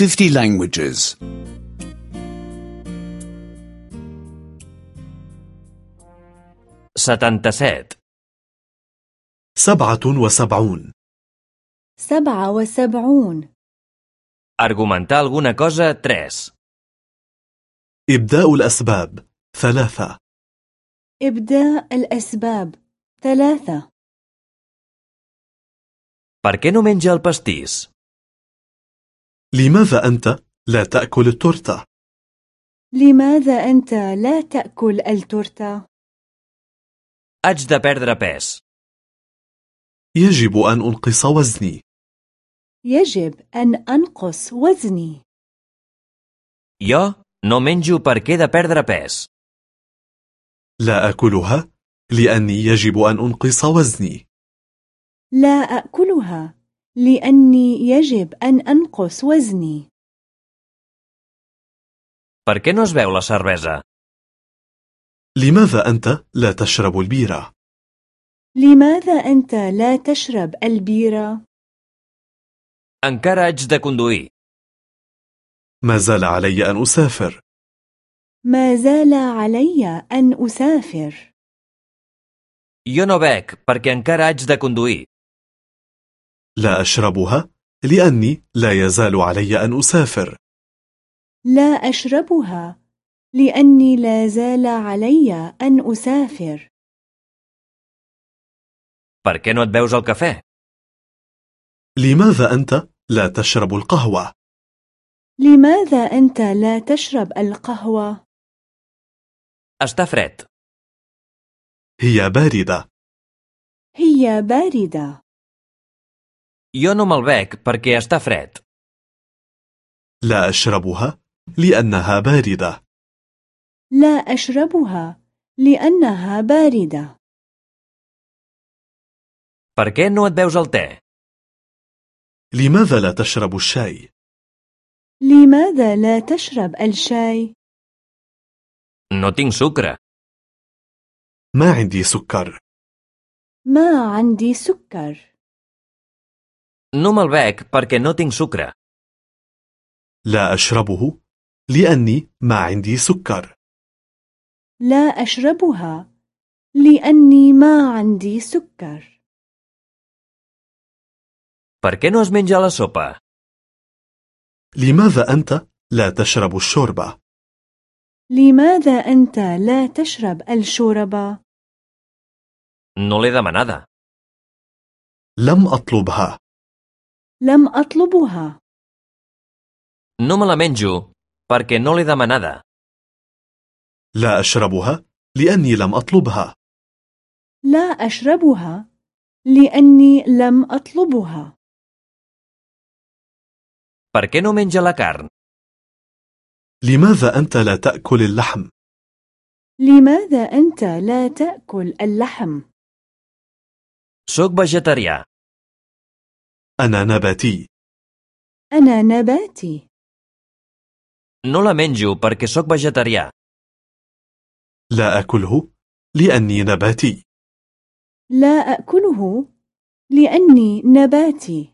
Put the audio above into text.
50 languages. 77. سبعة وسبعون سبعة وسبعون Argumentar alguna cosa 3. إبداء الأسباب ثلاثة إبداء الأسباب ثلاثة Per què no menja el pastís? لماذا أنت لا تأكل التورتة؟ لماذا أنت لا تأكل التورتة؟ Haig de perdre pes. يجب أن أنقص وزني يجب أن أنقص وزني Jo no menjo per què he de perdre pes. لا أكلها لأني يجب أن أنقص وزني لا أكلها لأني يجب أن أنقص وزني Per què no es veu la cervesa? لماذا أنت لا تشرب البيرة؟ لماذا أنت لا تشرب البيرة؟ Encara haig de conduir. ما زال علي أن أسافر ما زال علي أن أسافر Jo no bec perquè encara haig de conduir. لا أشربها لأني لا يزال علي أن أسافر لا أشربها لأني لا زال علي أن أسافر Per què no et veus el cafè? لماذا أنت لا تشرب القهوة؟ لماذا أنت لا تشرب القهوة؟ Està fred. هي باردة هي باردة Jo no me'l bec perquè està fred. لا أشربها لأنها باردة لا أشربها لأنها باردة Per què no et veus el te? لماذا لا تشرب الشاي؟ لماذا لا تشرب الشاي؟ No tinc sucre. ما عندي سكر ما عندي سكر No me'l bec perquè no tinc sucre. لا أشربه لأني ما عندي سكر لا أشربها لأني ما عندي سكر Per què no es menja la sopa? لماذا أنت لا تشرب الشوربة؟ لماذا أنت لا تشرب الشوربة؟ No l'he demanada. لم أطلبها لم أطلبها No me la menjo perquè no l'he demanada. لا أشربها لأني لم أطلبها لا أشربها لأني لم أطلبها Per què no menja la carn? لماذا أنت لا تأكل اللحم؟ لماذا أنت لا تأكل اللحم؟ Soc vegetarià. أنا نباتي. أنا نباتي. No la menjo perquè sóc vegetarià. لا أكله لأني نباتي. لا أكله لأني نباتي.